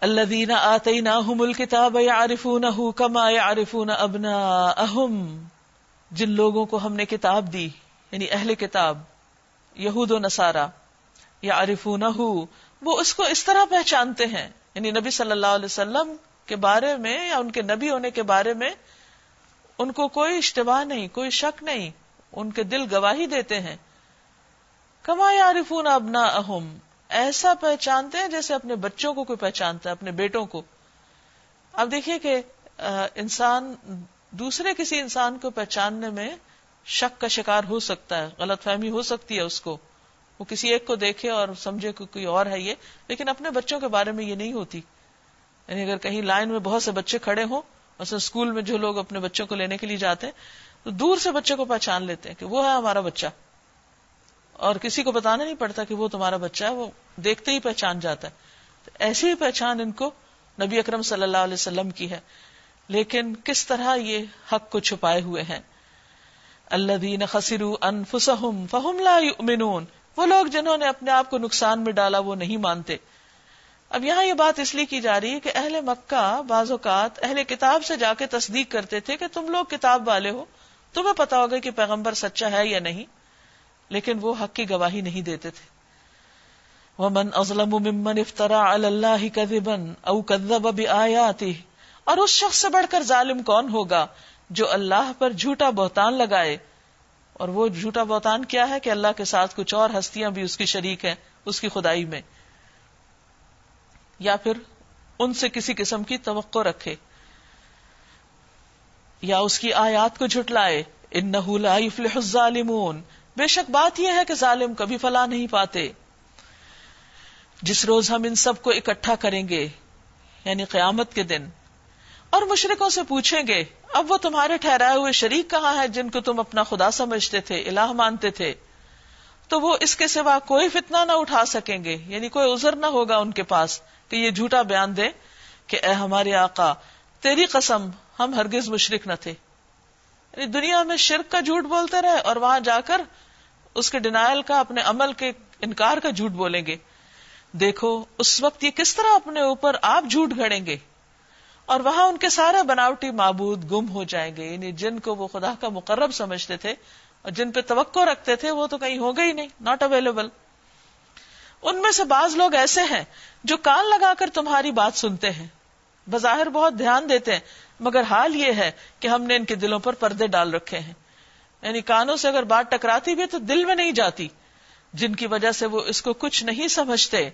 الذین آتیناہم الکتاب یعرفونہ کما یعرفون ابناءہم جن لوگوں کو ہم نے کتاب دی یعنی اہل کتاب، یہود و نصارہ یعرفونہ وہ اس کو اس طرح پہچانتے ہیں۔ یعنی نبی صلی اللہ علیہ وسلم کے بارے میں یا ان کے نبی ہونے کے بارے میں ان کو کوئی اشتباہ نہیں، کوئی شک نہیں، ان کے دل گواہی دیتے ہیں۔ کما یعرفون ابنا اہم ایسا پہچانتے ہیں جیسے اپنے بچوں کو کوئی پہچانتا ہے، اپنے بیٹوں کو۔ اب دیکھیے کہ انسان، دوسرے کسی انسان کو پہچاننے میں شک کا شکار ہو سکتا ہے، غلط فہمی ہو سکتی ہے اس کو۔ وہ کسی ایک کو دیکھے اور سمجھے کہ کوئی اور ہے یہ، لیکن اپنے بچوں کے بارے میں یہ نہیں ہوتی۔ یعنی اگر کہیں لائن میں بہت سے بچے کھڑے ہوں، مثلا اسکول میں جو لوگ اپنے بچوں کو لینے کے لیے جاتے ہیں، تو دور سے بچے کو پہچان لیتے ہیں کہ وہ ہے ہمارا بچہ۔ اور کسی کو بتانا نہیں پڑتا کہ وہ تمہارا بچہ ہے، وہ دیکھتے ہی پہچان جاتا ہے۔ ایسی ہی پہچان ان کو نبی اکرم صلی اللہ علیہ وسلم کی ہے۔ لیکن کس طرح یہ حق کو چھپائے ہوئے ہیں؟ اللہ دین خسر انفسہم فہم لا یؤمنون۔ وہ لوگ جنہوں نے اپنے آپ کو نقصان میں ڈالا وہ نہیں مانتے۔ اب یہاں یہ بات اس لیے کی جا رہی ہے کہ اہل مکہ بعض اوقات اہل کتاب سے جا کے تصدیق کرتے تھے کہ تم لوگ کتاب والے ہو، تمہیں پتا ہوگا کہ پیغمبر سچا ہے یا نہیں۔ لیکن وہ حق کی گواہی نہیں دیتے تھے۔ ومن ازلم ممن افطرا اللہ کذبن او کذب بآیاته اور اس شخص سے بڑھ کر ظالم کون ہوگا جو اللہ پر جھوٹا بہتان لگائے؟ اور وہ جھوٹا بہتان کیا ہے کہ اللہ کے ساتھ کچھ اور ہستیاں بھی اس کی شریک ہیں، اس کی خدائی میں۔ یا پھر ان سے کسی قسم کی توقع رکھے۔ یا اس کی آیات کو جھٹلائے۔ انہو لا یفلح الظالمون۔ بے شک بات یہ ہے کہ ظالم کبھی فلا نہیں پاتے۔ جس روز ہم ان سب کو اکٹھا کریں گے یعنی قیامت کے دن، اور مشرقوں سے پوچھیں گے، اب وہ تمہارے ٹھہرائے ہوئے شریک کہاں ہے جن کو تم اپنا خدا سمجھتے تھے، الہ مانتے تھے؟ تو وہ اس کے سوا کوئی فتنہ نہ اٹھا سکیں گے یعنی کوئی عذر نہ ہوگا ان کے پاس کہ یہ جھوٹا بیان دے کہ اے ہمارے آقا، تیری قسم ہم ہرگز مشرق نہ تھے۔ یعنی دنیا میں شرک کا جھوٹ بولتے رہے اور وہاں جا کر اس کے ڈینائل کا، اپنے عمل کے انکار کا جھوٹ بولیں گے۔ دیکھو، اس وقت یہ کس طرح اپنے اوپر آپ جھوٹ گھڑیں گے۔ اور وہاں ان کے سارے بناوٹی معبود گم ہو جائیں گے۔ یعنی جن کو وہ خدا کا مقرب سمجھتے تھے اور جن پہ توقع رکھتے تھے، وہ تو کہیں ہو گئی نہیں ناٹ اویلیبل ان میں سے بعض لوگ ایسے ہیں جو کان لگا کر تمہاری بات سنتے ہیں۔ بظاہر بہت دھیان دیتے ہیں، مگر حال یہ ہے کہ ہم نے ان کے دلوں پر پردے ڈال رکھے ہیں۔ یعنی کانوں سے اگر بات ٹکراتی بھی تو دل میں نہیں جاتی، جن کی وجہ سے وہ اس کو کچھ نہیں سمجھتے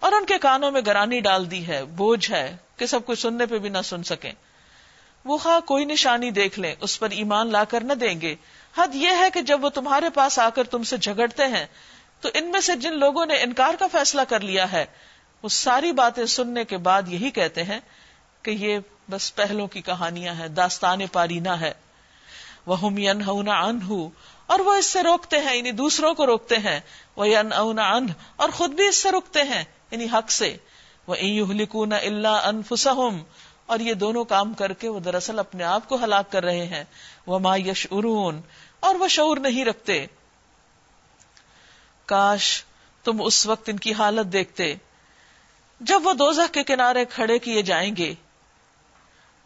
اور ان کے کانوں میں گرانی ڈال دی ہے، بوجھ ہے کہ سب کچھ سننے پہ بھی نہ سن سکیں۔ وہ خواہ کوئی نشانی دیکھ لیں، اس پر ایمان لا کر نہ دیں گے۔ حد یہ ہے کہ جب وہ تمہارے پاس آ کر تم سے جھگڑتے ہیں، تو ان میں سے جن لوگوں نے انکار کا فیصلہ کر لیا ہے، وہ ساری باتیں سننے کے بعد یہی کہتے ہیں کہ یہ بس پہلوں کی کہانیاں ہیں، داستان پارینا ہے۔ وہ انہ اور وہ اس سے روکتے ہیں یعنی دوسروں کو روکتے ہیں۔ وہ ان اور خود بھی اس سے روکتے ہیں یعنی حق سے۔ وہ اللہ انفسہم اور یہ دونوں کام کر کے وہ دراصل اپنے آپ کو ہلاک کر رہے ہیں۔ وہ ما یش ارون اور وہ شعور نہیں رکھتے۔ کاش تم اس وقت ان کی حالت دیکھتے۔ جب وہ دوزخ کے کنارے کھڑے کیے جائیں گے،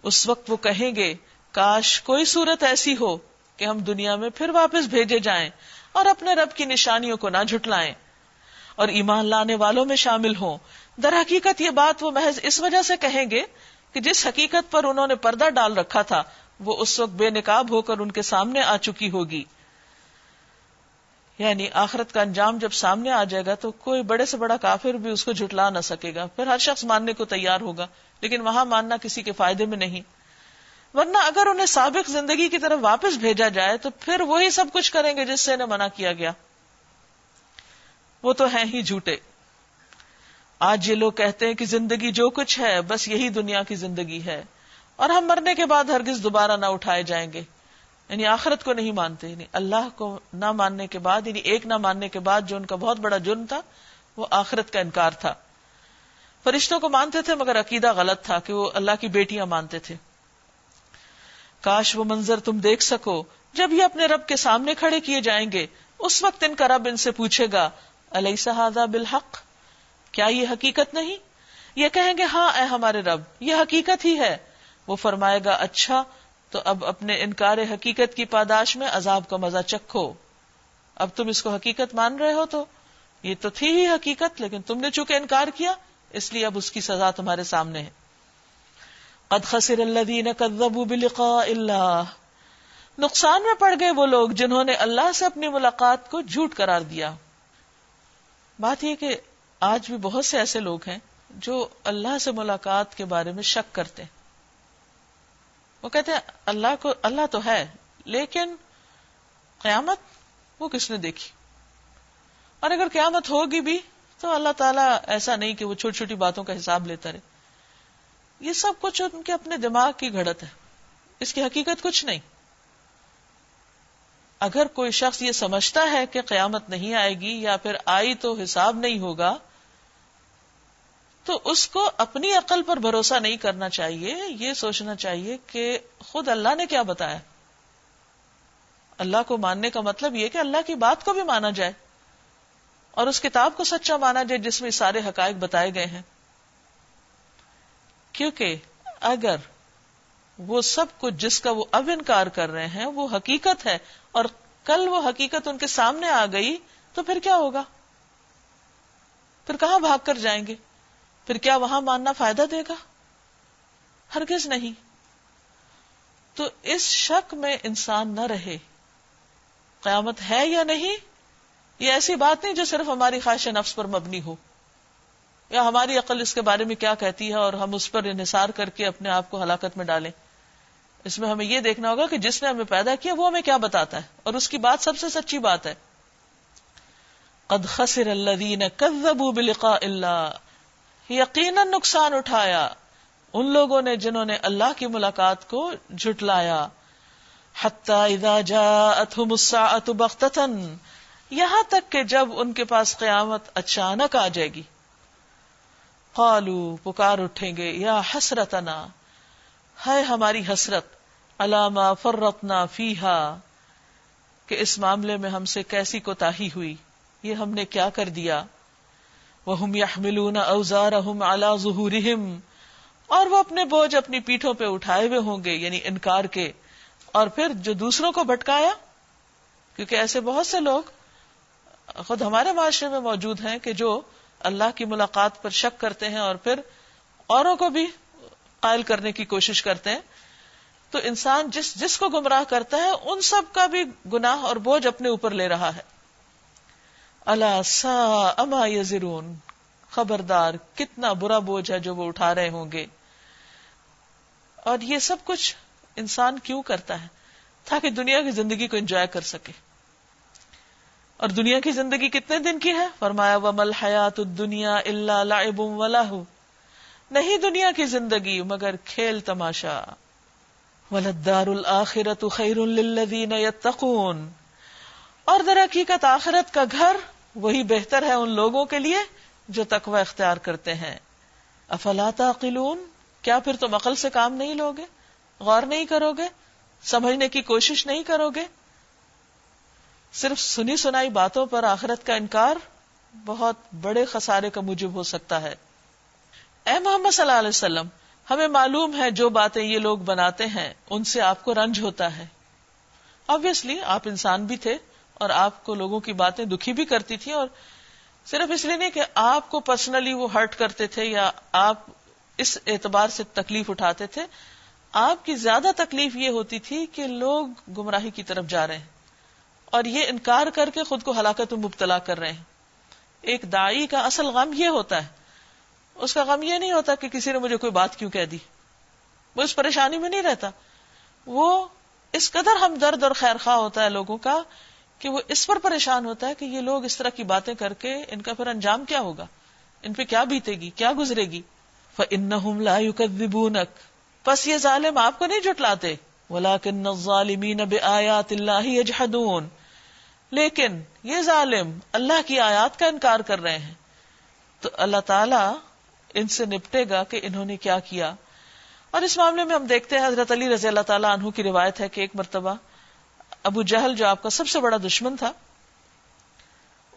اس وقت وہ کہیں گے کاش کوئی صورت ایسی ہو کہ ہم دنیا میں پھر واپس بھیجے جائیں اور اپنے رب کی نشانیوں کو نہ جھٹلائیں۔ اور ایمان لانے والوں میں شامل ہوں۔ در حقیقت یہ بات وہ محض اس وجہ سے کہیں گے کہ جس حقیقت پر انہوں نے پردہ ڈال رکھا تھا، وہ اس وقت بے نقاب ہو کر ان کے سامنے آ چکی ہوگی۔ یعنی آخرت کا انجام جب سامنے آ جائے گا تو کوئی بڑے سے بڑا کافر بھی اس کو جھٹلا نہ سکے گا۔ پھر ہر شخص ماننے کو تیار ہوگا، لیکن وہاں ماننا کسی کے فائدے میں نہیں۔ ورنہ اگر انہیں سابق زندگی کی طرف واپس بھیجا جائے تو پھر وہی سب کچھ کریں گے جس سے انہیں منع کیا گیا۔ وہ تو ہیں ہی جھوٹے۔ آج یہ لوگ کہتے ہیں کہ زندگی جو کچھ ہے، بس یہی دنیا کی زندگی ہے۔ اور ہم مرنے کے بعد ہرگز دوبارہ نہ اٹھائے جائیں گے۔ یعنی آخرت کو نہیں مانتے یعنی اللہ کو نہ ماننے کے بعد یعنی ایک نہ ماننے کے بعد جو ان کا بہت بڑا جرم تھا، وہ آخرت کا انکار تھا۔ فرشتوں کو مانتے تھے مگر عقیدہ غلط تھا کہ وہ اللہ کی بیٹیاں مانتے تھے۔ کاش وہ منظر تم دیکھ سکو۔ جب یہ اپنے رب کے سامنے کھڑے کیے جائیں گے، اس وقت ان کا رب ان سے پوچھے گا علیہ صحادہ بالحق؟ کیا یہ حقیقت نہیں؟ یہ کہیں گے ہاں اے ہمارے رب، یہ حقیقت ہی ہے۔ وہ فرمائے گا اچھا تو اب اپنے انکار حقیقت کی پاداش میں عذاب کا مزہ چکھو۔ اب تم اس کو حقیقت مان رہے ہو تو۔ یہ تو تھی ہی حقیقت، لیکن تم نے چونکہ انکار کیا، اس لیے اب اس کی سزا تمہارے سامنے ہے۔ قد خسر الذین کذبوا بلقاء اللہ۔ نقصان میں پڑ گئے وہ لوگ جنہوں نے اللہ سے اپنی ملاقات کو جھوٹ قرار دیا۔ بات یہ کہ آج بھی بہت سے ایسے لوگ ہیں جو اللہ سے ملاقات کے بارے میں شک کرتے ہیں۔ وہ کہتے ہیں، اللہ کو، اللہ تو ہے، لیکن قیامت وہ کس نے دیکھی؟ اور اگر قیامت ہوگی بھی تو اللہ تعالیٰ ایسا نہیں کہ وہ چھوٹی چھوٹی باتوں کا حساب لیتا رہے۔ یہ سب کچھ ان کے اپنے دماغ کی گھڑت ہے۔ اس کی حقیقت کچھ نہیں۔ اگر کوئی شخص یہ سمجھتا ہے کہ قیامت نہیں آئے گی یا پھر آئی تو حساب نہیں ہوگا، تو اس کو اپنی عقل پر بھروسہ نہیں کرنا چاہیے، یہ سوچنا چاہیے کہ خود اللہ نے کیا بتایا۔ اللہ کو ماننے کا مطلب یہ کہ اللہ کی بات کو بھی مانا جائے اور اس کتاب کو سچا مانا جائے جس میں سارے حقائق بتائے گئے ہیں۔ کیونکہ اگر وہ سب کچھ جس کا وہ اب انکار کر رہے ہیں وہ حقیقت ہے اور کل وہ حقیقت ان کے سامنے آ گئی تو پھر کیا ہوگا؟ پھر کہاں بھاگ کر جائیں گے؟ پھر کیا وہاں ماننا فائدہ دے گا؟ ہرگز نہیں۔ تو اس شک میں انسان نہ رہے۔ قیامت ہے یا نہیں؟ یہ ایسی بات نہیں جو صرف ہماری خواہش نفس پر مبنی ہو۔ یا ہماری عقل اس کے بارے میں کیا کہتی ہے اور ہم اس پر انحصار کر کے اپنے آپ کو ہلاکت میں ڈالیں؟ اس میں ہمیں یہ دیکھنا ہوگا کہ جس نے ہمیں پیدا کیا وہ ہمیں کیا بتاتا ہے اور اس کی بات سب سے سچی بات ہے۔ قد خسر الذین کذبوا بلقاء اللہ، یقینا نقصان اٹھایا ان لوگوں نے جنہوں نے اللہ کی ملاقات کو جھٹلایا۔ حتی اذا جاءتهم الساعة بغتتن یہاں تک کہ جب ان کے پاس قیامت اچانک آ جائے گی۔ قالو پکار اٹھیں گے، یا حسرتنا ہے ہماری حسرت علامہ فرتنا فیحا کہ اس معاملے میں ہم سے کیسی کوتا ہوئی، یہ ہم نے کیا کر دیا؟ وہ یحملون اوزارہم علی ظہورہم، اور وہ اپنے بوجھ اپنی پیٹھوں پہ اٹھائے ہوئے ہوں گے یعنی انکار کے، اور پھر جو دوسروں کو بھٹکایا؟ کیونکہ ایسے بہت سے لوگ خود ہمارے معاشرے میں موجود ہیں کہ جو اللہ کی ملاقات پر شک کرتے ہیں اور پھر اوروں کو بھی قائل کرنے کی کوشش کرتے ہیں، تو انسان جس جس کو گمراہ کرتا ہے، ان سب کا بھی گناہ اور بوجھ اپنے اوپر لے رہا ہے۔ اللہ سا اما یزرون، خبردار، کتنا برا بوجھ ہے جو وہ اٹھا رہے ہوں گے۔ اور یہ سب کچھ انسان کیوں کرتا ہے؟ تاکہ دنیا کی زندگی کو انجوائے کر سکے۔ اور دنیا کی زندگی کتنے دن کی ہے؟ فرمایا ومل حیات دنیا اللہ لعب ولاح نہیں دنیا کی زندگی، مگر کھیل تماشا۔ ولدار الآخرت خیر للذین یتقون اور در حقیقت آخرت کا گھر، وہی بہتر ہے ان لوگوں کے لیے جو تقوی اختیار کرتے ہیں۔ افلا تعقلون؟ کیا پھر تم عقل سے کام نہیں لوگے؟ غور نہیں کرو گے؟ سمجھنے کی کوشش نہیں کرو گے؟ صرف سنی سنائی باتوں پر آخرت کا انکار بہت بڑے خسارے کا موجب ہو سکتا ہے۔ اے محمد صلی اللہ علیہ وسلم، ہمیں معلوم ہے جو باتیں یہ لوگ بناتے ہیں، ان سے آپ کو رنج ہوتا ہے۔ آبیسلی آپ انسان بھی تھے اور آپ کو لوگوں کی باتیں دکھی بھی کرتی تھی اور صرف اس لیے نہیں کہ آپ کو پرسنلی وہ ہرٹ کرتے تھے یا آپ اس اعتبار سے تکلیف اٹھاتے تھے، آپ کی زیادہ تکلیف یہ ہوتی تھی کہ لوگ گمراہی کی طرف جا رہے ہیں۔ اور یہ انکار کر کے خود کو ہلاکت میں مبتلا کر رہے ہیں۔ ایک دائی کا اصل غم یہ ہوتا ہے۔ اس کا غم یہ نہیں ہوتا کہ کسی نے مجھے کوئی بات کیوں کہہ دی۔ وہ اس پریشانی میں نہیں رہتا۔ وہ اس قدر ہم درد اور خیر خواہ ہوتا ہے لوگوں کا کہ وہ اس پر پریشان ہوتا ہے کہ یہ لوگ اس طرح کی باتیں کر کے ان کا پھر انجام کیا ہوگا؟ ان پہ کیا بیتے گی کیا گزرے گی؟ فَإِنَّهُمْ لَا يُكَذِّبُونَكَ۔ پس یہ ظالم آپ کو نہیں جھٹلاتے۔ وَلَكِنَّ الظَّالِمِينَ بِآيَاتِ اللَّهِ يَجْحَدُونَ لیکن یہ ظالم اللہ کی آیات کا انکار کر رہے ہیں۔ تو اللہ تعالی ان سے نپٹے گا کہ انہوں نے کیا کیا۔ اور اس معاملے میں ہم دیکھتے ہیں حضرت علی رضی اللہ تعالیٰ عنہ کی روایت ہے کہ ایک مرتبہ ابو جہل جو آپ کا سب سے بڑا دشمن تھا،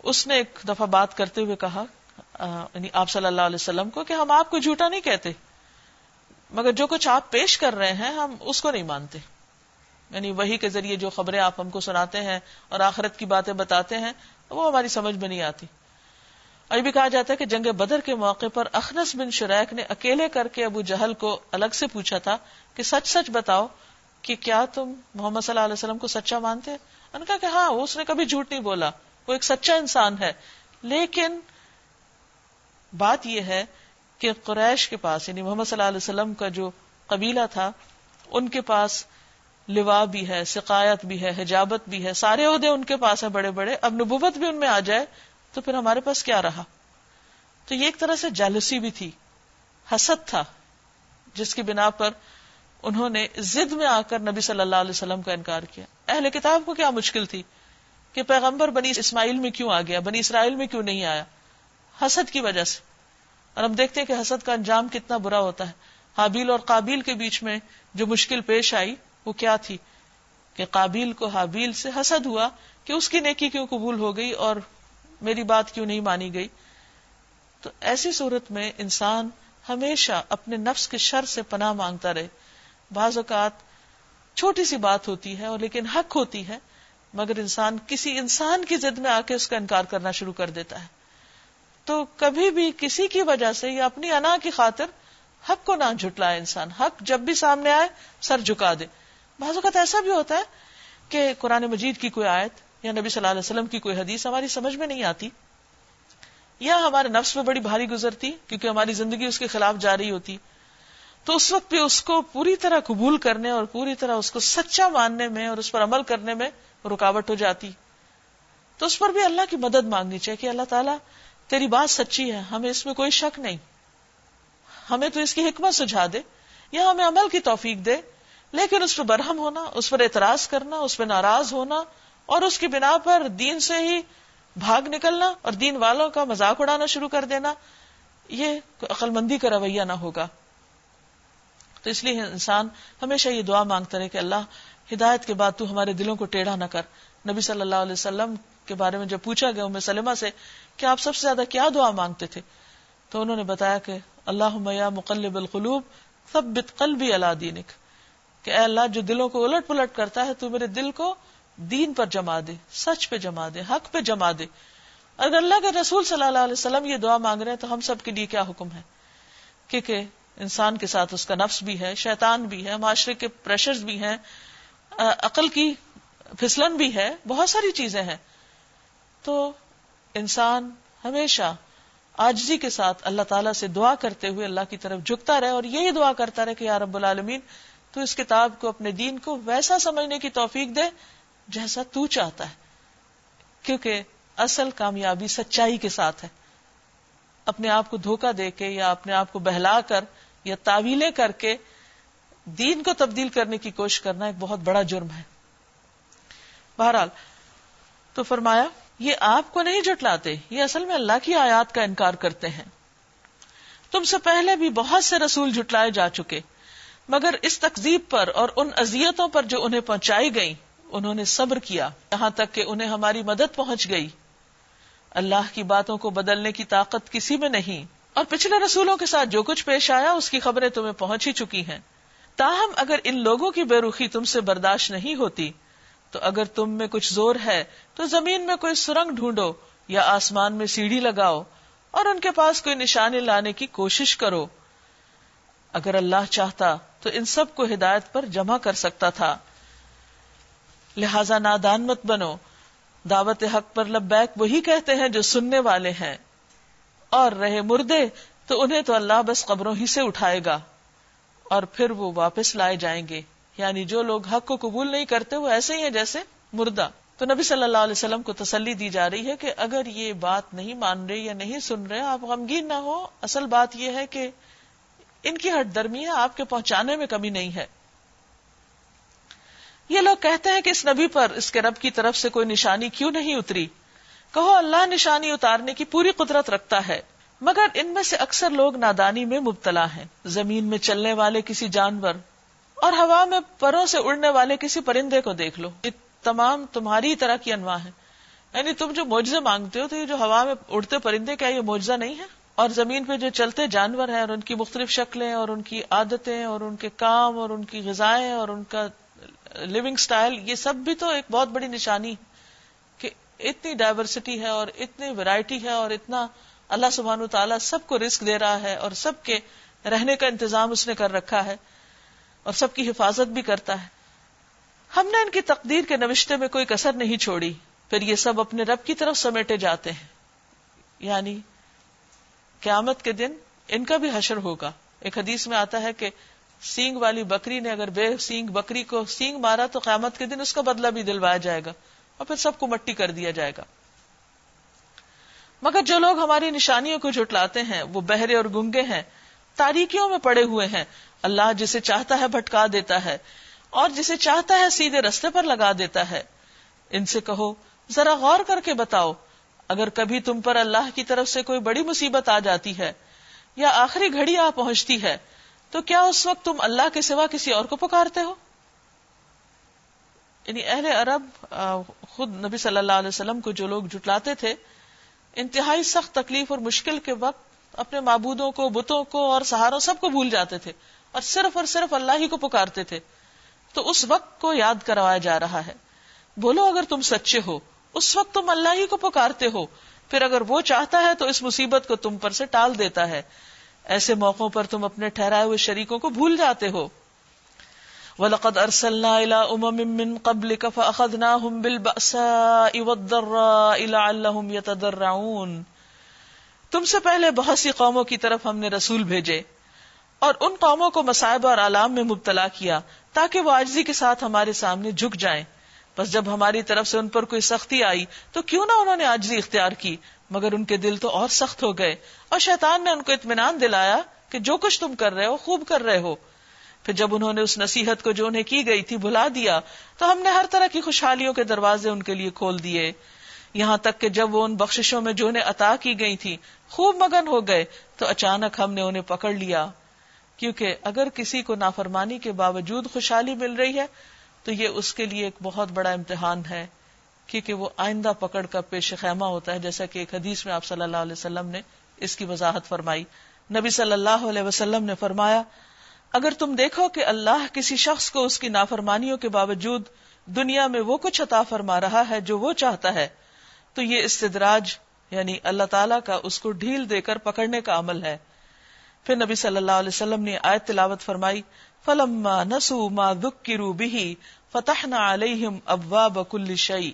اس نے ایک دفعہ بات کرتے ہوئے کہا یعنی آپ صلی اللہ علیہ وسلم کو کہ ہم آپ کو جھوٹا نہیں کہتے۔ مگر جو کچھ آپ پیش کر رہے ہیں، ہم اس کو نہیں مانتے۔ یعنی وہی کے ذریعے جو خبریں آپ ہم کو سناتے ہیں اور آخرت کی باتیں بتاتے ہیں، وہ ہماری سمجھ میں نہیں آتی۔ اور یہ بھی کہا جاتا ہے کہ جنگ بدر کے موقع پر اخنس بن شریک نے اکیلے کر کے ابو جہل کو الگ سے پوچھا تھا کہ سچ سچ بتاؤ کہ کیا تم محمد صلی اللہ علیہ وسلم کو سچا مانتے؟ ان کا کہ ہاں اس نے کبھی جھوٹ نہیں بولا۔ وہ ایک سچا انسان ہے۔ لیکن بات یہ ہے کہ قریش کے پاس یعنی محمد صلی اللہ علیہ وسلم کا جو قبیلہ تھا، ان کے پاس لوا بھی ہے، سقایت بھی ہے، حجابت بھی ہے، سارے عہدے ان کے پاس ہیں بڑے بڑے، اب نبوت بھی ان میں آ جائے تو پھر ہمارے پاس کیا رہا؟ تو یہ ایک طرح سے جالسی بھی تھی، حسد تھا، جس کی بنا پر انہوں نے زد میں آ کر نبی صلی اللہ علیہ وسلم کا انکار کیا۔ اہل کتاب کو کیا مشکل تھی کہ پیغمبر بنی اسماعیل میں کیوں آ گیا، بنی اسرائیل میں کیوں نہیں آیا؟ حسد کی وجہ سے۔ اور ہم دیکھتے ہیں کہ حسد کا انجام کتنا برا ہوتا ہے۔ حابیل اور قابیل کے بیچ میں جو مشکل پیش آئی، وہ کیا تھی؟ کہ قابیل کو حابیل سے حسد ہوا کہ اس کی نیکی کیوں قبول ہو گئی اور میری بات کیوں نہیں مانی گئی۔ تو ایسی صورت میں انسان ہمیشہ اپنے نفس کے شر سے پناہ مانگتا رہے۔ بعض اوقات چھوٹی سی بات ہوتی ہے اور لیکن حق ہوتی ہے، مگر انسان کسی انسان کی ضد میں آ کے اس کا انکار کرنا شروع کر دیتا ہے۔ تو کبھی بھی کسی کی وجہ سے یا اپنی انا کی خاطر حق کو نہ جھٹلائے انسان۔ حق جب بھی سامنے آئے، سر جھکا دے۔ بعض اوقات ایسا بھی ہوتا ہے کہ قرآن مجید کی کوئی آیت یا نبی صلی اللہ علیہ وسلم کی کوئی حدیث ہماری سمجھ میں نہیں آتی، یا ہمارے نفس میں بڑی بھاری گزرتی کیونکہ ہماری زندگی اس کے خلاف جا رہی ہوتی۔ تو اس وقت بھی اس کو پوری طرح قبول کرنے اور پوری طرح اس کو سچا ماننے میں اور اس پر عمل کرنے میں رکاوٹ ہو جاتی۔ تو اس پر بھی اللہ کی مدد مانگنی چاہیے کہ اللہ تعالیٰ تیری بات سچی ہے، ہمیں اس میں کوئی شک نہیں۔ ہمیں تو اس کی حکمت سجھا دے، یا ہمیں عمل کی توفیق دے، لیکن اس پہ برہم ہونا، اس پر اعتراض کرنا، اس پہ ناراض ہونا، اور اس کی بنا پر دین سے ہی بھاگ نکلنا اور دین والوں کا مذاق اڑانا شروع کر دینا، یہ عقل مندی کا رویہ نہ ہوگا۔ تو اس لیے انسان ہمیشہ یہ دعا مانگتا رہے کہ اللہ، ہدایت کے بعد تو ہمارے دلوں کو ٹیڑھا نہ کر۔ نبی صلی اللہ علیہ وسلم کے بارے میں جب پوچھا گیا سلمہ سے کہ آپ سب سے زیادہ کیا دعا مانگتے تھے، تو انہوں نے بتایا کہ اللہ یا مقلب القلوب ثبت قلبی اللہ دینک، کہ اے اللہ جو دلوں کو الٹ پلٹ کرتا ہے تو میرے دل کو دین پر جما دے، سچ پہ جما دے، حق پہ جما دے۔ اگر اللہ کے رسول صلی اللہ علیہ وسلم یہ دعا مانگ رہے ہیں تو ہم سب کے لیے کیا حکم ہے؟ کیونکہ انسان کے ساتھ اس کا نفس بھی ہے، شیطان بھی ہے، معاشرے کے پریشر بھی ہیں عقل کی پھسلن بھی ہے، بہت ساری چیزیں ہیں۔ تو انسان ہمیشہ آجزی کے ساتھ اللہ تعالیٰ سے دعا کرتے ہوئے اللہ کی طرف جھکتا رہے اور یہی دعا کرتا رہے کہ یا رب العالمین، تو اس کتاب کو، اپنے دین کو ویسا سمجھنے کی توفیق دے جیسا تو چاہتا ہے۔ کیونکہ اصل کامیابی سچائی کے ساتھ ہے۔ اپنے آپ کو دھوکا دے کے یا اپنے آپ کو بہلا کر یا تعویلیں کر کے دین کو تبدیل کرنے کی کوشش کرنا ایک بہت بڑا جرم ہے۔ بہرحال، تو فرمایا یہ آپ کو نہیں جٹلاتے، یہ اصل میں اللہ کی آیات کا انکار کرتے ہیں۔ تم سے پہلے بھی بہت سے رسول جٹلائے جا چکے، مگر اس تقزیب پر اور ان ازیتوں پر جو انہیں پہنچائی گئی انہوں نے صبر کیا، یہاں تک کہ انہیں ہماری مدد پہنچ گئی۔ اللہ کی باتوں کو بدلنے کی طاقت کسی میں نہیں۔ اور پچھلے رسولوں کے ساتھ جو کچھ پیش آیا، اس کی خبریں تمہیں پہنچ ہی چکی ہیں۔ تاہم، اگر ان لوگوں کی بے رخی تم سے برداشت نہیں ہوتی تو اگر تم میں کچھ زور ہے تو زمین میں کوئی سرنگ ڈھونڈو یا آسمان میں سیڑھی لگاؤ اور ان کے پاس کوئی نشانی لانے کی کوشش کرو۔ اگر اللہ چاہتا تو ان سب کو ہدایت پر جمع کر سکتا تھا۔ لہذا نادان مت بنو۔ دعوت حق پر لبیک وہی کہتے ہیں جو سننے والے ہیں۔ اور رہے مردے تو انہیں تو اللہ بس قبروں ہی سے اٹھائے گا اور پھر وہ واپس لائے جائیں گے۔ یعنی جو لوگ حق کو قبول نہیں کرتے وہ ایسے ہی ہیں جیسے مردہ۔ تو نبی صلی اللہ علیہ وسلم کو تسلی دی جا رہی ہے کہ اگر یہ بات نہیں مان رہے یا نہیں سن رہے، آپ غمگین نہ ہو اصل بات یہ ہے کہ ان کی ہٹ درمی ہے آپ کے پہنچانے میں کمی نہیں ہے۔ یہ لوگ کہتے ہیں کہ اس نبی پر، اس کے رب کی طرف سے کوئی نشانی کیوں نہیں اتری؟ کہو، اللہ نشانی اتارنے کی پوری قدرت رکھتا ہے، مگر ان میں سے اکثر لوگ نادانی میں مبتلا ہیں۔ زمین میں چلنے والے کسی جانور اور ہوا میں پروں سے اڑنے والے کسی پرندے کو دیکھ لو۔ یہ تمام تمہاری طرح کی انواع ہے یعنی تم جو معجزے مانگتے ہو تو یہ جو ہوا میں اڑتے پرندے کیا یہ معجزہ نہیں ہے؟ اور زمین پہ جو چلتے جانور ہیں اور ان کی مختلف شکلیں اور ان کی عادتیں اور ان کے کام اور ان کی غذائیں اور ان کا لونگ سٹائل یہ سب بھی تو ایک بہت بڑی نشانی کہ اتنی ڈائیورسٹی ہے اور اتنی ویرائٹی ہے اور اتنا اللہ سبحان تعالیٰ سب کو رسک دے رہا ہے اور سب کے رہنے کا انتظام اس نے کر رکھا ہے۔ اور سب کی حفاظت بھی کرتا ہے۔ ہم نے ان کی تقدیر کے نوشتے میں کوئی کسر نہیں چھوڑی۔ پھر یہ سب اپنے رب کی طرف سمیٹے جاتے ہیں۔ یعنی قیامت کے دن ان کا بھی حشر ہوگا۔ ایک حدیث میں آتا ہے کہ سینگ والی بکری نے اگر بے سینگ بکری کو سینگ مارا تو قیامت کے دن اس کا بدلہ بھی دلوایا جائے گا اور پھر سب کو مٹی کر دیا جائے گا۔ مگر جو لوگ ہماری نشانیوں کو جھٹلاتے ہیں، وہ بہرے اور گنگے ہیں، تاریکیوں میں پڑے ہوئے ہیں۔ اللہ جسے چاہتا ہے بھٹکا دیتا ہے اور جسے چاہتا ہے سیدھے رستے پر لگا دیتا ہے۔ ان سے کہو، ذرا غور کر کے بتاؤ، اگر کبھی تم پر اللہ کی طرف سے کوئی بڑی مصیبت آ جاتی ہے یا آخری گھڑی آ پہنچتی ہے، تو کیا اس وقت تم اللہ کے سوا کسی اور کو پکارتے ہو؟ یعنی اہل عرب خود نبی صلی اللہ علیہ وسلم کو جو لوگ جٹلاتے تھے، انتہائی سخت تکلیف اور مشکل کے وقت اپنے معبودوں کو، بتوں کو اور سہاروں سب کو بھول جاتے تھے۔ اور صرف اور صرف اللہ ہی کو پکارتے تھے۔ تو اس وقت کو یاد کروایا جا رہا ہے۔ بولو اگر تم سچے ہو، اس وقت تم اللہ ہی کو پکارتے ہو۔ پھر اگر وہ چاہتا ہے تو اس مصیبت کو تم پر سے ٹال دیتا ہے۔ ایسے موقعوں پر تم اپنے ٹھہرائے ہوئے شریکوں کو بھول جاتے ہو۔ وَلَقَدْ أَرْسَلْنَا إِلَىٰ أُمَمٍ مِّن قَبْلِكَ فَأَخَذْنَاهُمْ بِالْبَأْسَاءِ وَالضَّرَّاءِ لَعَلَّهُمْ يَتَضَرَّعُونَ تم سے پہلے بہت سی قوموں کی طرف ہم نے رسول بھیجے۔ اور ان قوموں کو مصائب اور علام میں مبتلا کیا تاکہ وہ آجزی کے ساتھ ہمارے سامنے جھک جائیں۔ بس جب ہماری طرف سے ان پر کوئی سختی آئی تو کیوں نہ انہوں نے آجزی اختیار کی، مگر ان کے دل تو اور سخت ہو گئے اور شیطان نے ان کو اطمینان دلایا کہ جو کچھ تم کر رہے ہو خوب کر رہے ہو۔ پھر جب انہوں نے اس نصیحت کو جو انہیں کی گئی تھی بھلا دیا تو ہم نے ہر طرح کی خوشحالیوں کے دروازے ان کے لیے کھول دیے۔ یہاں تک کہ جب وہ ان بخششوں میں جو انہیں عطا کی گئی تھی خوب مگن ہو گئے تو اچانک ہم نے انہیں پکڑ لیا۔ کیونکہ اگر کسی کو نافرمانی کے باوجود خوشحالی مل رہی ہے، تو یہ اس کے لیے ایک بہت بڑا امتحان ہے، کیونکہ وہ آئندہ پکڑ کا پیش خیمہ ہوتا ہے، جیسا کہ ایک حدیث میں آپ صلی اللہ علیہ وسلم نے اس کی وضاحت فرمائی۔ نبی صلی اللہ علیہ وسلم نے فرمایا، اگر تم دیکھو کہ اللہ کسی شخص کو اس کی نافرمانیوں کے باوجود دنیا میں وہ کچھ عطا فرما رہا ہے جو وہ چاہتا ہے، تو یہ استدراج یعنی اللہ تعالیٰ کا اس کو ڈھیل دے کر پکڑنے کا عمل ہے۔ پھر نبی صلی اللہ علیہ وسلم نے آیت تلاوت فرمائی، فلما نسو ما ذکروا به فتحنا علیہم ابواب کل شیء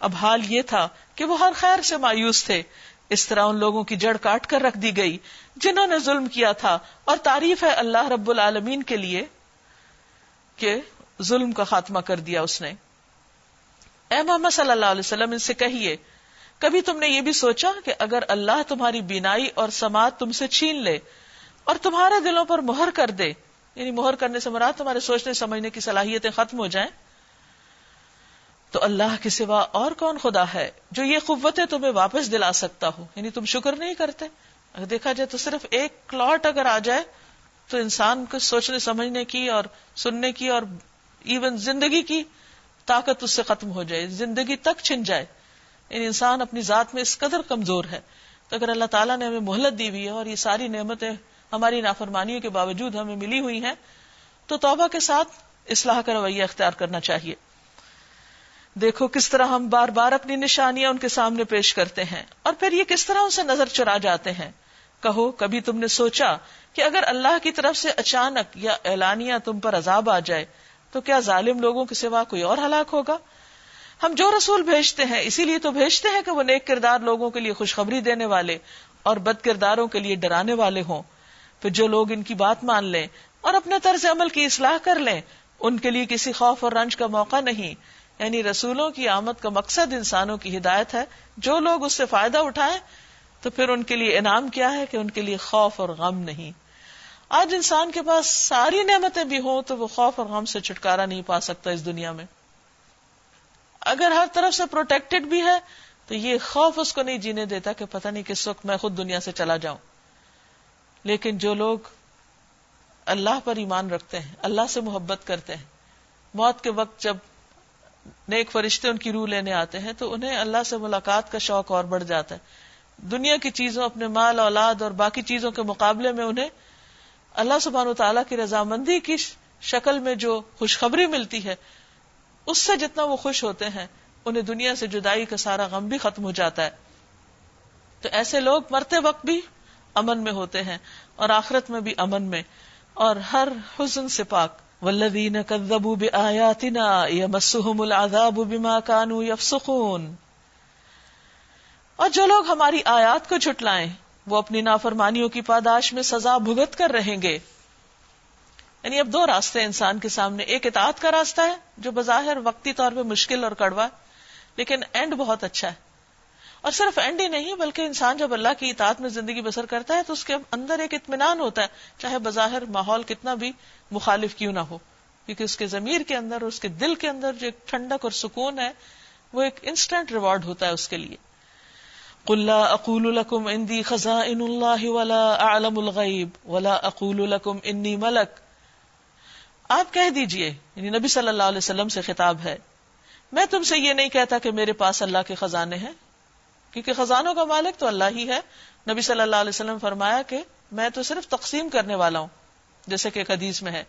اب حال یہ تھا کہ وہ ہر خیر سے مایوس تھے۔ اس طرح ان لوگوں کی جڑ کاٹ کر رکھ دی گئی، جنہوں نے ظلم کیا تھا۔ اور تعریف ہے اللہ رب العالمین کے لیے کہ ظلم کا خاتمہ کر دیا اس نے۔ اے محمد صلی اللہ علیہ وسلم، ان سے کہیے کبھی تم نے یہ بھی سوچا کہ اگر اللہ تمہاری بینائی اور سماعت تم سے چھین لے اور تمہارے دلوں پر مہر کر دے یعنی مہر کرنے سے مراد تمہارے سوچنے، سمجھنے کی صلاحیتیں ختم ہو جائیں، تو اللہ کے سوا اور کون خدا ہے جو یہ قوتیں تمہیں واپس دلا سکتا ہو؟ یعنی تم شکر نہیں کرتے۔ اگر دیکھا جائے تو صرف ایک کلاٹ اگر آ جائے تو انسان کو سوچنے، سمجھنے کی اور سننے کی اور ایون زندگی کی طاقت اس سے ختم ہو جائے، زندگی تک چھن جائے۔ یعنی انسان اپنی ذات میں اس قدر کمزور ہے تو اگر اللہ تعالیٰ نے ہمیں مہلت دی ہوئی ہے اور یہ ساری نعمتیں ہماری نافرمانیوں کے باوجود ہمیں ملی ہوئی ہیں، تو توبہ کے ساتھ اصلاح کا رویہ اختیار کرنا چاہیے۔ دیکھو کس طرح ہم بار بار اپنی نشانیاں ان کے سامنے پیش کرتے ہیں اور پھر یہ کس طرح ان سے نظر چرا جاتے ہیں۔ کہو، کبھی تم نے سوچا کہ اگر اللہ کی طرف سے اچانک یا اعلانیہ تم پر عذاب آ جائے، تو کیا ظالم لوگوں کے سوا کوئی اور ہلاک ہوگا؟ ہم جو رسول بھیجتے ہیں، اسی لیے تو بھیجتے ہیں کہ وہ نیک کردار لوگوں کے لیے خوشخبری دینے والے اور بد کرداروں کے لیے ڈرانے والے ہوں۔ پھر جو لوگ ان کی بات مان لیں اور اپنے طرز عمل کی اصلاح کر لیں، ان کے لیے کسی خوف اور رنج کا موقع نہیں۔ یعنی رسولوں کی آمد کا مقصد انسانوں کی ہدایت ہے۔ جو لوگ اس سے فائدہ اٹھائیں، تو پھر ان کے لیے انعام کیا ہے کہ ان کے لیے خوف اور غم نہیں۔ آج انسان کے پاس ساری نعمتیں بھی ہوں تو وہ خوف اور غم سے چھٹکارا نہیں پا سکتا اس دنیا میں۔ اگر ہر طرف سے پروٹیکٹڈ بھی ہے، تو یہ خوف اس کو نہیں جینے دیتا کہ پتہ نہیں کس وقت میں خود دنیا سے چلا جاؤں۔ لیکن جو لوگ اللہ پر ایمان رکھتے ہیں، اللہ سے محبت کرتے ہیں، موت کے وقت جب نیک فرشتے ان کی روح لینے آتے ہیں، تو انہیں اللہ سے ملاقات کا شوق اور بڑھ جاتا ہے۔ دنیا کی چیزوں، اپنے مال، اولاد اور باقی چیزوں کے مقابلے میں انہیں اللہ سبحان و تعالیٰ کی رضامندی کی شکل میں جو خوشخبری ملتی ہے اس سے جتنا وہ خوش ہوتے ہیں، انہیں دنیا سے جدائی کا سارا غم بھی ختم ہو جاتا ہے۔ تو ایسے لوگ مرتے وقت بھی امن میں ہوتے ہیں اور آخرت میں بھی امن میں۔ اور ہر حزن سے پاک۔ ولدین کدبو بآیاتنا یمسہم العذاب بما کانوا یفسقون اور جو لوگ ہماری آیات کو جھٹلائیں، وہ اپنی نافرمانیوں کی پاداش میں سزا بھگت کر رہیں گے۔ یعنی اب دو راستے انسان کے سامنے، ایک اطاعت کا راستہ ہے، جو بظاہر وقتی طور پہ مشکل اور کڑوا لیکن اینڈ بہت اچھا ہے۔ اور صرف اینڈ ہی نہیں، بلکہ انسان جب اللہ کی اطاعت میں زندگی بسر کرتا ہے، تو اس کے اندر ایک اطمینان ہوتا ہے، چاہے بظاہر ماحول کتنا بھی مخالف کیوں نہ ہو۔ کیونکہ اس کے ضمیر کے اندر، اس کے دل کے اندر جو ایک ٹھنڈک اور سکون ہے، وہ ایک انسٹنٹ ریوارڈ ہوتا ہے اس کے لیے۔ قل اقول لكم عندي خزائن الله ولا اعلم الغيب ولا اقول لكم اني ملك آپ کہہ دیجیے یعنی نبی صلی اللہ علیہ وسلم سے خطاب ہے، میں تم سے یہ نہیں کہتا کہ میرے پاس اللہ کے خزانے ہیں، کیونکہ خزانوں کا مالک تو اللہ ہی ہے۔ نبی صلی اللہ علیہ وسلم فرمایا کہ میں تو صرف تقسیم کرنے والا ہوں، جیسے کہ حدیث میں ہے۔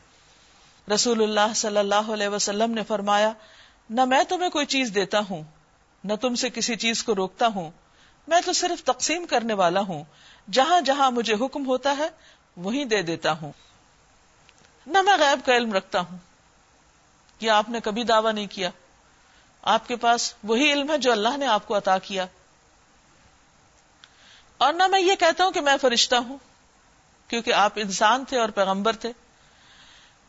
رسول اللہ صلی اللہ علیہ وسلم نے فرمایا، نہ میں تمہیں کوئی چیز دیتا ہوں، نہ تم سے کسی چیز کو روکتا ہوں، میں تو صرف تقسیم کرنے والا ہوں۔ جہاں جہاں مجھے حکم ہوتا ہے، وہیں دے دیتا ہوں۔ نہ میں غیب کا علم رکھتا ہوں یہ آپ نے کبھی دعویٰ نہیں کیا۔ آپ کے پاس وہی علم ہے جو اللہ نے آپ کو عطا کیا۔ اور نہ میں یہ کہتا ہوں کہ میں فرشتہ ہوں، کیونکہ آپ انسان تھے اور پیغمبر تھے۔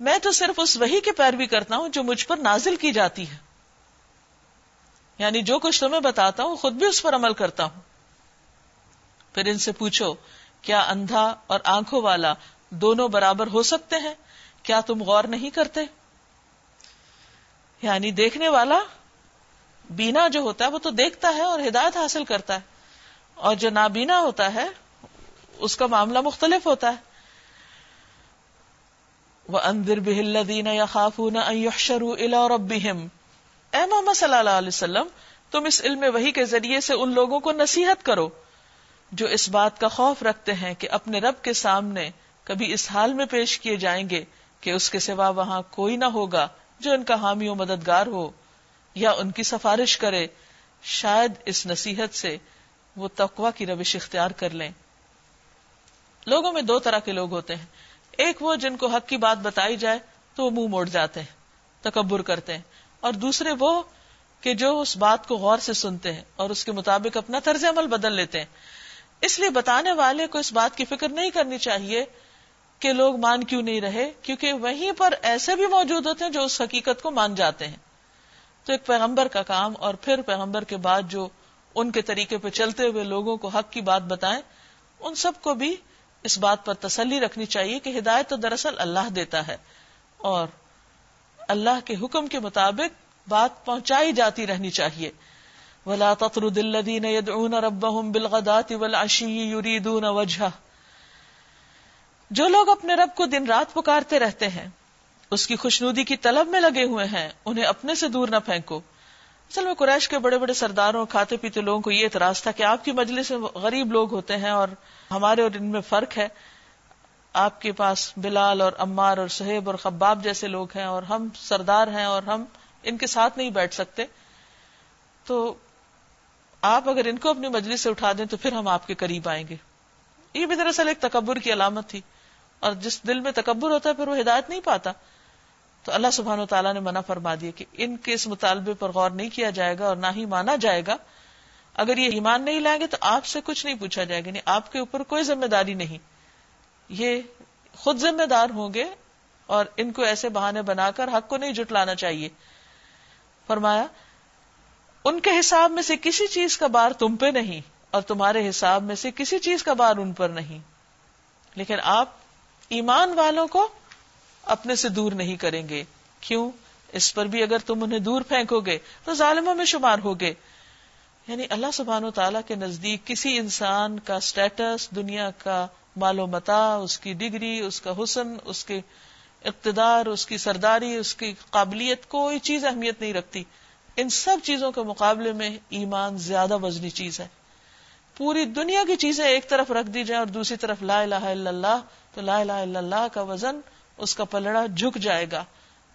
میں تو صرف اس وہی کی پیروی کرتا ہوں جو مجھ پر نازل کی جاتی ہے۔ یعنی جو کچھ تمہیں بتاتا ہوں، خود بھی اس پر عمل کرتا ہوں۔ پھر ان سے پوچھو، کیا اندھا اور آنکھوں والا دونوں برابر ہو سکتے ہیں؟ کیا تم غور نہیں کرتے؟ یعنی دیکھنے والا بینا جو ہوتا ہے وہ تو دیکھتا ہے اور ہدایت حاصل کرتا ہے، اور جو نابینا ہوتا ہے اس کا معاملہ مختلف ہوتا ہے۔ وہ اندر بہلدین یا خافون شروع اور اے محمد صلی اللہ علیہ وسلم، تم اس علم وحی کے ذریعے سے ان لوگوں کو نصیحت کرو جو اس بات کا خوف رکھتے ہیں کہ اپنے رب کے سامنے کبھی اس حال میں پیش کیے جائیں گے۔ کہ اس کے سوا وہاں کوئی نہ ہوگا جو ان کا حامی و مددگار ہو یا ان کی سفارش کرے، شاید اس نصیحت سے وہ تقوا کی روش اختیار کر لیں۔ لوگوں میں دو طرح کے لوگ ہوتے ہیں۔ ایک وہ جن کو حق کی بات بتائی جائے تو وہ منہ مو موڑ جاتے ہیں، تکبر کرتے ہیں۔ اور دوسرے وہ کہ جو اس بات کو غور سے سنتے ہیں اور اس کے مطابق اپنا طرز عمل بدل لیتے ہیں۔ اس لیے بتانے والے کو اس بات کی فکر نہیں کرنی چاہیے کہ لوگ مان کیوں نہیں رہے؟ کیونکہ وہیں پر ایسے بھی موجود ہوتے ہیں جو اس حقیقت کو مان جاتے ہیں۔ تو ایک پیغمبر کا کام اور پھر پیغمبر کے بعد جو ان کے طریقے پہ چلتے ہوئے لوگوں کو حق کی بات بتائیں، ان سب کو بھی اس بات پر تسلی رکھنی چاہیے کہ ہدایت تو دراصل اللہ دیتا ہے اور اللہ کے حکم کے مطابق بات پہنچائی جاتی رہنی چاہیے۔ ولا تطرد الذين يدعون ربهم بالغداة والعشي يريدون وجهه۔ جو لوگ اپنے رب کو دن رات پکارتے رہتے ہیں، اس کی خوشنودی کی طلب میں لگے ہوئے ہیں، انہیں اپنے سے دور نہ پھینکو۔ اصل میں قریش کے بڑے بڑے سرداروں، کھاتے پیتے لوگوں کو یہ اعتراض تھا کہ آپ کی مجلس میں غریب لوگ ہوتے ہیں اور ہمارے اور ان میں فرق ہے۔ آپ کے پاس بلال اور امار اور سہیب اور خباب جیسے لوگ ہیں اور ہم سردار ہیں اور ہم ان کے ساتھ نہیں بیٹھ سکتے۔ تو آپ اگر ان کو اپنی مجلس سے اٹھا دیں تو پھر ہم آپ کے قریب آئیں گے۔ یہ بھی دراصل ایک تکبر کی علامت تھی۔ اور جس دل میں تکبر ہوتا ہے پھر وہ ہدایت نہیں پاتا۔ تو اللہ سبحان و تعالیٰ نے منع فرما دیا کہ ان کے اس مطالبے پر غور نہیں کیا جائے گا اور نہ ہی مانا جائے گا۔ اگر یہ ایمان نہیں لائیں گے تو آپ سے کچھ نہیں پوچھا جائے گا یعنی آپ کے اوپر کوئی ذمہ داری نہیں۔ یہ خود ذمہ دار ہوں گے اور ان کو ایسے بہانے بنا کر حق کو نہیں جٹلانا چاہیے۔ فرمایا، ان کے حساب میں سے کسی چیز کا بار تم پہ نہیں اور تمہارے حساب میں سے کسی چیز کا بار ان پر نہیں۔ لیکن آپ ایمان والوں کو اپنے سے دور نہیں کریں گے۔ کیوں؟ اس پر بھی اگر تم انہیں دور پھینکو گے تو ظالموں میں شمار ہوگے۔ یعنی اللہ سبحان و تعالیٰ کے نزدیک کسی انسان کا اسٹیٹس دنیا کا مال و متا، اس کی ڈگری، اس کا حسن، اس کے اقتدار، اس کی سرداری، اس کی قابلیت کوئی چیز اہمیت نہیں رکھتی۔ ان سب چیزوں کے مقابلے میں ایمان زیادہ وزنی چیز ہے۔ پوری دنیا کی چیزیں ایک طرف رکھ دی جائیں اور دوسری طرف لا الہ الا اللہ، تو لا الہ الا اللہ کا وزن اس کا پلڑا جھک جائے گا۔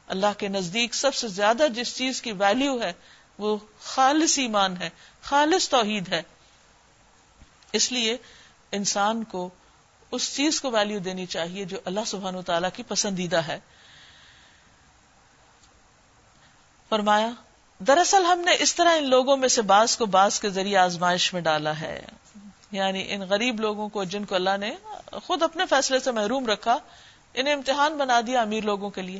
اللہ کے نزدیک سب سے زیادہ جس چیز کی ویلیو ہے، وہ خالص ایمان ہے، خالص توحید ہے۔ اس لیے انسان کو اس چیز کو ویلیو دینی چاہیے جو اللہ سبحان و تعالیٰ کی پسندیدہ ہے۔ فرمایا دراصل ہم نے اس طرح ان لوگوں میں سے بعض کو بعض کے ذریعے آزمائش میں ڈالا ہے۔ یعنی ان غریب لوگوں کو جن کو اللہ نے خود اپنے فیصلے سے محروم رکھا، انہیں امتحان بنا دیا امیر لوگوں کے لیے۔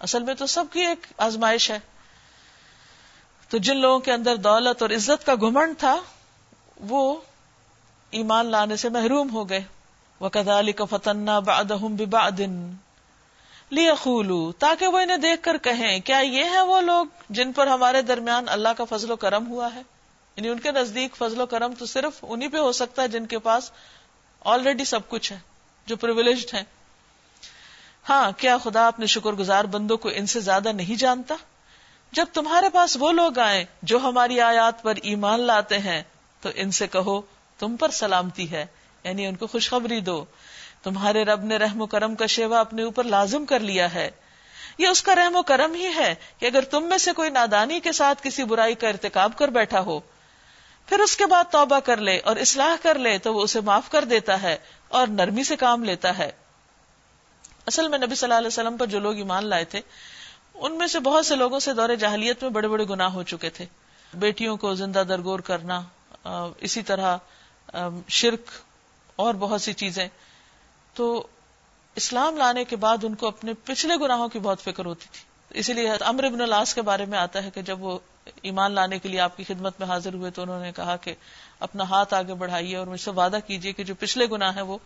اصل میں تو سب کی ایک آزمائش ہے۔ تو جن لوگوں کے اندر دولت اور عزت کا گھمنڈ تھا، وہ ایمان لانے سے محروم ہو گئے۔ وہ کدالی کا فتنا باد خولو تاکہ وہ انہیں دیکھ کر کہیں، کیا یہ ہے وہ لوگ جن پر ہمارے درمیان اللہ کا فضل و کرم ہوا ہے؟ یعنی ان کے نزدیک فضل و کرم تو صرف انہی پہ ہو سکتا ہے جن کے پاس آلریڈی سب کچھ ہے، جو پرولیجڈ ہیں۔ ہاں کیا خدا اپنے شکر گزار بندوں کو ان سے زیادہ نہیں جانتا؟ جب تمہارے پاس وہ لوگ آئے جو ہماری آیات پر ایمان لاتے ہیں، تو ان سے کہو، تم پر سلامتی ہے یعنی ان کو خوشخبری دو۔ تمہارے رب نے رحم و کرم کا شیوا اپنے اوپر لازم کر لیا ہے۔ یہ اس کا رحم و کرم ہی ہے کہ اگر تم میں سے کوئی نادانی کے ساتھ کسی برائی کا ارتکاب کر بیٹھا ہو، پھر اس کے بعد توبہ کر لے اور اصلاح کر لے تو وہ اسے معاف کر دیتا ہے اور نرمی سے کام لیتا ہے۔ اصل میں نبی صلی اللہ علیہ وسلم پر جو لوگ ایمان لائے تھے، ان میں سے بہت سے لوگوں سے دور جاہلیت میں بڑے بڑے گناہ ہو چکے تھے۔ بیٹیوں کو زندہ درگور کرنا اسی طرح شرک اور بہت سی چیزیں۔ تو اسلام لانے کے بعد ان کو اپنے پچھلے گناہوں کی بہت فکر ہوتی تھی۔ اسی لیے امر ابن الاس کے بارے میں آتا ہے کہ جب وہ ایمان لانے کے لیے آپ کی خدمت میں حاضر ہوئے تو انہوں نے کہا کہ اپنا ہاتھ آگے بڑھائیے اور مجھ سے وعدہ کیجیے کہ جو پچھلے گناہ ہے وہ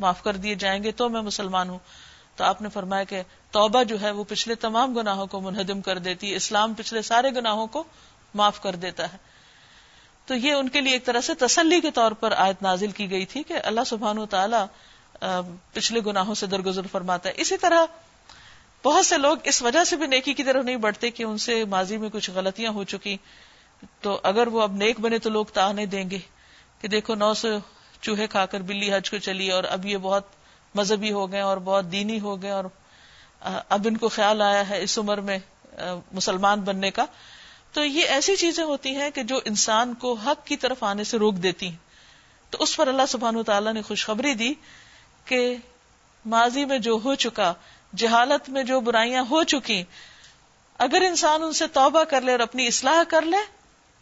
معاف کر دیے جائیں گے تو میں مسلمان ہوں۔ تو آپ نے فرمایا کہ توبہ جو ہے وہ پچھلے تمام گناہوں کو منہدم کر دیتی ہے اسلام پچھلے سارے گناہوں کو معاف کر دیتا ہے۔ تو یہ ان کے لیے ایک طرح سے تسلی کے طور پر آیت نازل کی گئی تھی کہ اللہ سبحان و تعالیٰ پچھلے گناہوں سے درگزر فرماتا ہے۔ اسی طرح بہت سے لوگ اس وجہ سے بھی نیکی کی طرف نہیں بڑھتے کہ ان سے ماضی میں کچھ غلطیاں ہو چکی۔ تو اگر وہ اب نیک بنے تو لوگ تانے دیں گے کہ دیکھو نو سو چوہے کھا کر بلی حج کو چلی اور اب یہ بہت مذہبی ہو گئے اور بہت دینی ہو گئے اور اب ان کو خیال آیا ہے اس عمر میں مسلمان بننے کا۔ تو یہ ایسی چیزیں ہوتی ہیں کہ جو انسان کو حق کی طرف آنے سے روک دیتی ہیں۔ تو اس پر اللہ سبحان تعالیٰ نے خوشخبری دی کہ ماضی میں جو ہو چکا، جہالت میں جو برائیاں ہو چکی، اگر انسان ان سے توبہ کر لے اور اپنی اصلاح کر لے،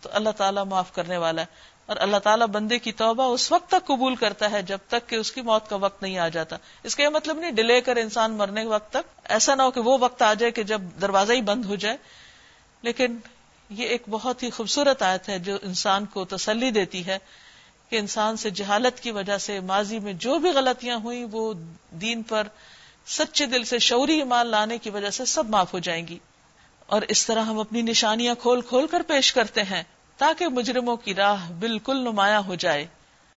تو اللہ تعالیٰ معاف کرنے والا ہے۔ اور اللہ تعالیٰ بندے کی توبہ اس وقت تک قبول کرتا ہے جب تک کہ اس کی موت کا وقت نہیں آ جاتا۔ اس کا یہ مطلب نہیں، ڈیلے کر انسان مرنے کے وقت تک۔ ایسا نہ ہو کہ وہ وقت آ جائے کہ جب دروازہ ہی بند ہو جائے۔ لیکن یہ ایک بہت ہی خوبصورت آیت ہے جو انسان کو تسلی دیتی ہے۔ کہ انسان سے جہالت کی وجہ سے ماضی میں جو بھی غلطیاں ہوئی وہ دین پر سچے دل سے شعوری ایمان لانے کی وجہ سے سب معاف ہو جائیں گی۔ اور اس طرح ہم اپنی نشانیاں کھول کھول کر پیش کرتے ہیں تاکہ مجرموں کی راہ بالکل نمایاں ہو جائے۔